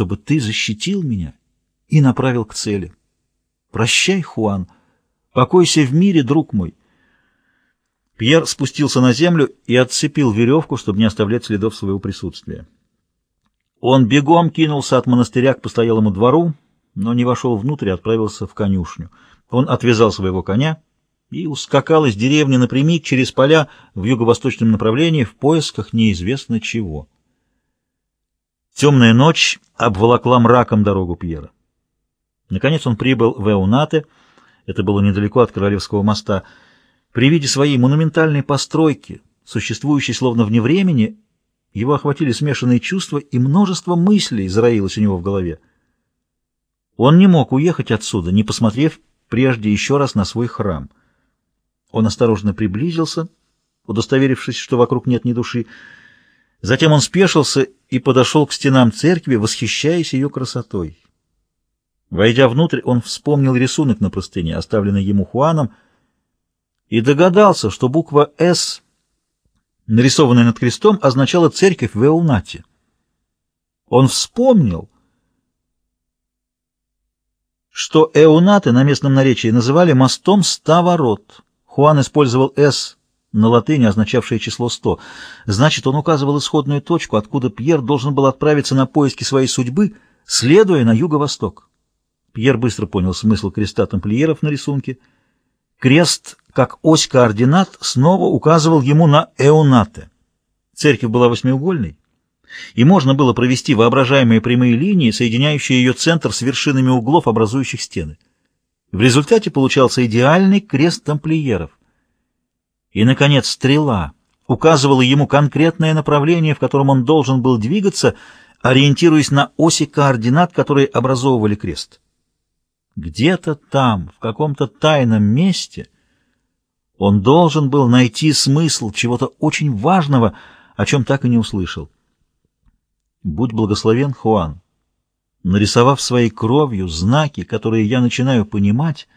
чтобы ты защитил меня и направил к цели. Прощай, Хуан, покойся в мире, друг мой. Пьер спустился на землю и отцепил веревку, чтобы не оставлять следов своего присутствия. Он бегом кинулся от монастыря к постоялому двору, но не вошел внутрь и отправился в конюшню. Он отвязал своего коня и ускакал из деревни напрямик через поля в юго-восточном направлении в поисках неизвестно чего. Темная ночь обволокла мраком дорогу Пьера. Наконец он прибыл в Эунате, это было недалеко от Королевского моста. При виде своей монументальной постройки, существующей словно вне времени, его охватили смешанные чувства, и множество мыслей зароилось у него в голове. Он не мог уехать отсюда, не посмотрев прежде еще раз на свой храм. Он осторожно приблизился, удостоверившись, что вокруг нет ни души. Затем он спешился и подошел к стенам церкви, восхищаясь ее красотой. Войдя внутрь, он вспомнил рисунок на простыне, оставленный ему Хуаном, и догадался, что буква «С», нарисованная над крестом, означала церковь в Эунате. Он вспомнил, что Эунаты на местном наречии называли мостом ста ворот. Хуан использовал «С» на латыни, означавшее число сто. Значит, он указывал исходную точку, откуда Пьер должен был отправиться на поиски своей судьбы, следуя на юго-восток. Пьер быстро понял смысл креста тамплиеров на рисунке. Крест, как ось координат, снова указывал ему на Эонате. Церковь была восьмиугольной, и можно было провести воображаемые прямые линии, соединяющие ее центр с вершинами углов, образующих стены. В результате получался идеальный крест тамплиеров. И, наконец, стрела указывала ему конкретное направление, в котором он должен был двигаться, ориентируясь на оси координат, которые образовывали крест. Где-то там, в каком-то тайном месте, он должен был найти смысл чего-то очень важного, о чем так и не услышал. Будь благословен, Хуан. Нарисовав своей кровью знаки, которые я начинаю понимать,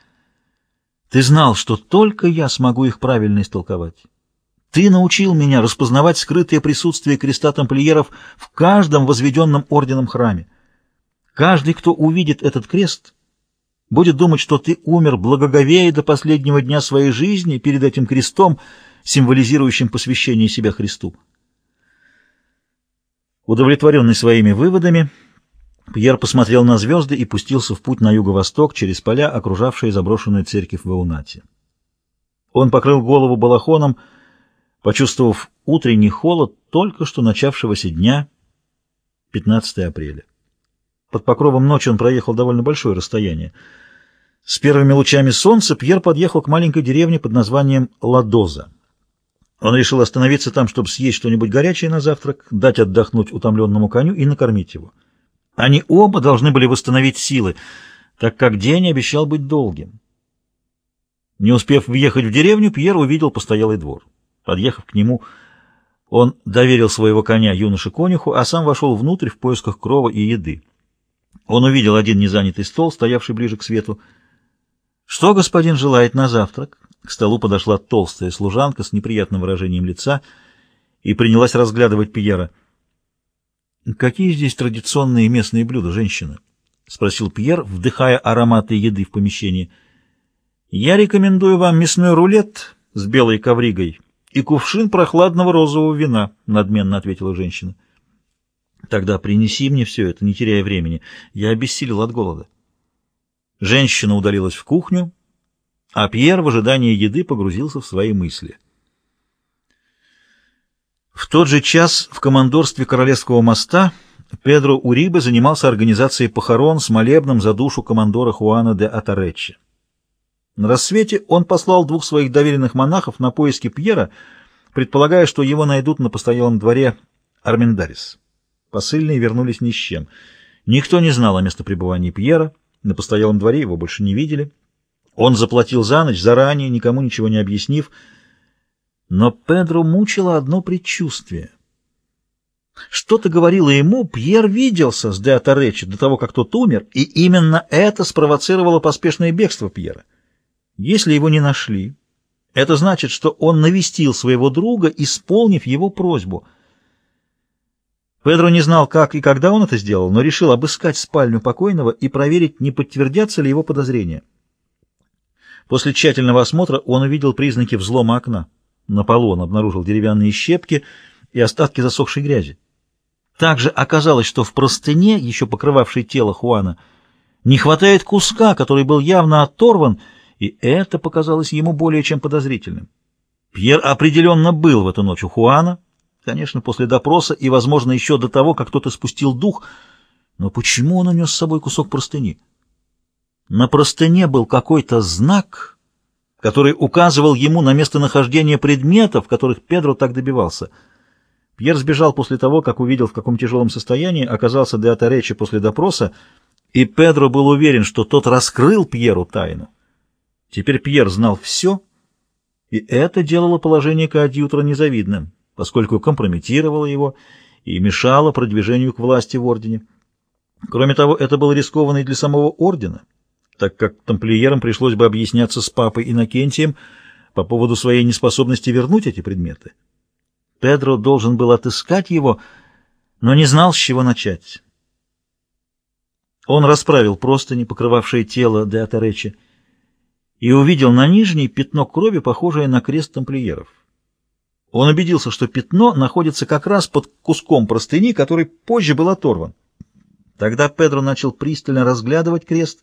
ты знал, что только я смогу их правильно истолковать. Ты научил меня распознавать скрытое присутствие креста тамплиеров в каждом возведенном орденом храме. Каждый, кто увидит этот крест, будет думать, что ты умер благоговея до последнего дня своей жизни перед этим крестом, символизирующим посвящение себя Христу. Удовлетворенный своими выводами, Пьер посмотрел на звезды и пустился в путь на юго-восток через поля, окружавшие заброшенную церковь в Эунате. Он покрыл голову балахоном, почувствовав утренний холод только что начавшегося дня 15 апреля. Под покровом ночи он проехал довольно большое расстояние. С первыми лучами солнца Пьер подъехал к маленькой деревне под названием Ладоза. Он решил остановиться там, чтобы съесть что-нибудь горячее на завтрак, дать отдохнуть утомленному коню и накормить его. Они оба должны были восстановить силы, так как день обещал быть долгим. Не успев въехать в деревню, Пьер увидел постоялый двор. Подъехав к нему, он доверил своего коня юноше-конюху, а сам вошел внутрь в поисках крова и еды. Он увидел один незанятый стол, стоявший ближе к свету. «Что господин желает на завтрак?» К столу подошла толстая служанка с неприятным выражением лица и принялась разглядывать Пьера. «Какие здесь традиционные местные блюда, женщина?» — спросил Пьер, вдыхая ароматы еды в помещении. «Я рекомендую вам мясной рулет с белой ковригой и кувшин прохладного розового вина», — надменно ответила женщина. Тогда принеси мне все это, не теряя времени. Я обессилел от голода. Женщина удалилась в кухню, а Пьер в ожидании еды погрузился в свои мысли. В тот же час в командорстве Королевского моста Педро Урибе занимался организацией похорон с молебном за душу командора Хуана де Атаречи. На рассвете он послал двух своих доверенных монахов на поиски Пьера, предполагая, что его найдут на постоялом дворе Арминдарис. Посыльные вернулись ни с чем. Никто не знал о местопребывании Пьера, на постоялом дворе его больше не видели. Он заплатил за ночь, заранее, никому ничего не объяснив. Но Педро мучило одно предчувствие. Что-то говорило ему, Пьер виделся с Де Атаречи до того, как тот умер, и именно это спровоцировало поспешное бегство Пьера. Если его не нашли, это значит, что он навестил своего друга, исполнив его просьбу — Педро не знал, как и когда он это сделал, но решил обыскать спальню покойного и проверить, не подтвердятся ли его подозрения. После тщательного осмотра он увидел признаки взлома окна. На полу он обнаружил деревянные щепки и остатки засохшей грязи. Также оказалось, что в простыне, еще покрывавшей тело Хуана, не хватает куска, который был явно оторван, и это показалось ему более чем подозрительным. Пьер определенно был в эту ночь у Хуана, Конечно, после допроса и, возможно, еще до того, как кто-то спустил дух. Но почему он унес с собой кусок простыни? На простыне был какой-то знак, который указывал ему на местонахождение предметов, которых Педро так добивался. Пьер сбежал после того, как увидел, в каком тяжелом состоянии оказался Деата Речи после допроса, и Педро был уверен, что тот раскрыл Пьеру тайну. Теперь Пьер знал все, и это делало положение Коадьютора незавидным поскольку компрометировала его и мешала продвижению к власти в ордене. Кроме того, это было рискованно и для самого ордена, так как тамплиерам пришлось бы объясняться с папой Иннокентием по поводу своей неспособности вернуть эти предметы. Педро должен был отыскать его, но не знал, с чего начать. Он расправил простыни, покрывавшие тело де и увидел на нижней пятно крови, похожее на крест тамплиеров. Он убедился, что пятно находится как раз под куском простыни, который позже был оторван. Тогда Педро начал пристально разглядывать крест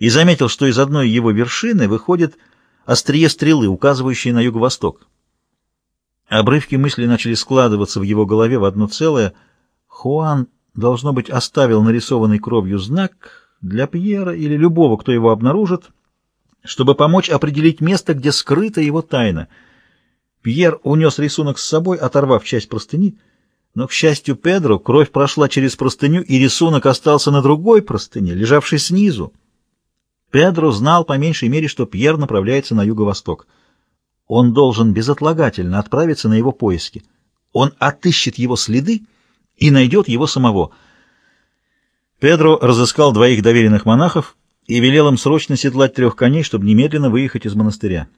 и заметил, что из одной его вершины выходит острие стрелы, указывающее на юго-восток. Обрывки мысли начали складываться в его голове в одно целое. Хуан, должно быть, оставил нарисованный кровью знак для Пьера или любого, кто его обнаружит, чтобы помочь определить место, где скрыта его тайна — Пьер унес рисунок с собой, оторвав часть простыни, но, к счастью Педро, кровь прошла через простыню, и рисунок остался на другой простыне, лежавшей снизу. Педро знал по меньшей мере, что Пьер направляется на юго-восток. Он должен безотлагательно отправиться на его поиски. Он отыщет его следы и найдет его самого. Педро разыскал двоих доверенных монахов и велел им срочно седлать трех коней, чтобы немедленно выехать из монастыря.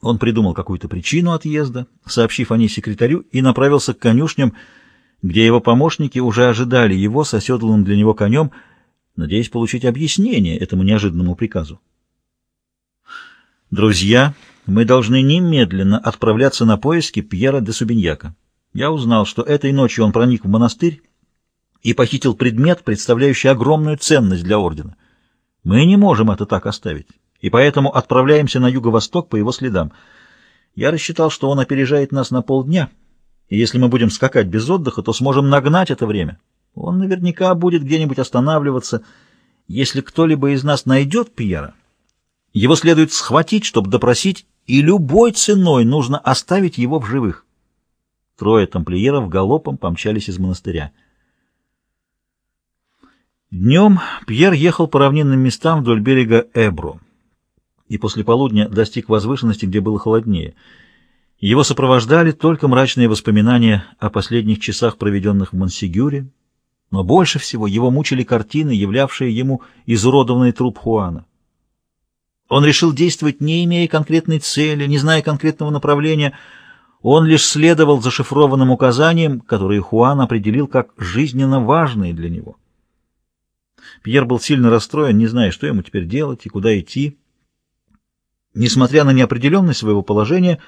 Он придумал какую-то причину отъезда, сообщив о ней секретарю, и направился к конюшням, где его помощники уже ожидали его с оседланным для него конем, надеясь получить объяснение этому неожиданному приказу. «Друзья, мы должны немедленно отправляться на поиски Пьера де Субиньяка. Я узнал, что этой ночью он проник в монастырь и похитил предмет, представляющий огромную ценность для ордена. Мы не можем это так оставить и поэтому отправляемся на юго-восток по его следам. Я рассчитал, что он опережает нас на полдня, и если мы будем скакать без отдыха, то сможем нагнать это время. Он наверняка будет где-нибудь останавливаться. Если кто-либо из нас найдет Пьера, его следует схватить, чтобы допросить, и любой ценой нужно оставить его в живых. Трое тамплиеров галопом помчались из монастыря. Днем Пьер ехал по равнинным местам вдоль берега Эбро и после полудня достиг возвышенности, где было холоднее. Его сопровождали только мрачные воспоминания о последних часах, проведенных в Монсигюре, но больше всего его мучили картины, являвшие ему изуродованный труп Хуана. Он решил действовать, не имея конкретной цели, не зная конкретного направления. Он лишь следовал зашифрованным указаниям, которые Хуан определил как жизненно важные для него. Пьер был сильно расстроен, не зная, что ему теперь делать и куда идти. Несмотря на неопределенность своего положения,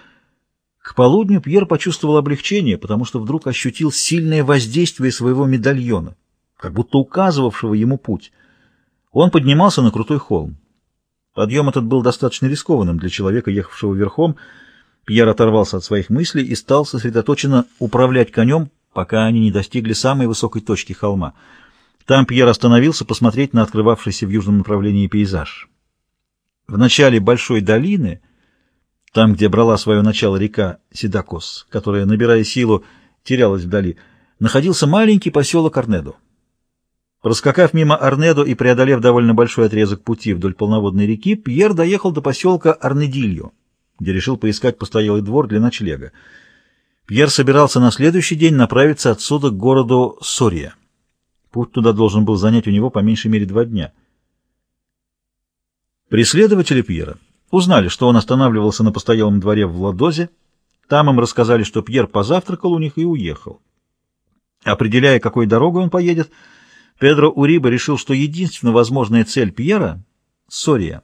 к полудню Пьер почувствовал облегчение, потому что вдруг ощутил сильное воздействие своего медальона, как будто указывавшего ему путь. Он поднимался на крутой холм. Подъем этот был достаточно рискованным для человека, ехавшего верхом. Пьер оторвался от своих мыслей и стал сосредоточенно управлять конем, пока они не достигли самой высокой точки холма. Там Пьер остановился посмотреть на открывавшийся в южном направлении пейзаж. В начале большой долины, там, где брала свое начало река Седакос, которая, набирая силу, терялась вдали, находился маленький поселок Арнедо. Проскакав мимо Арнедо и преодолев довольно большой отрезок пути вдоль полноводной реки, Пьер доехал до поселка Арнедильо, где решил поискать постоялый двор для ночлега. Пьер собирался на следующий день направиться отсюда к городу Сория. Путь туда должен был занять у него по меньшей мере два дня — Преследователи Пьера узнали, что он останавливался на постоялом дворе в Ладозе. Там им рассказали, что Пьер позавтракал у них и уехал. Определяя, какой дорогой он поедет, Педро Уриба решил, что единственная возможная цель Пьера — Сория.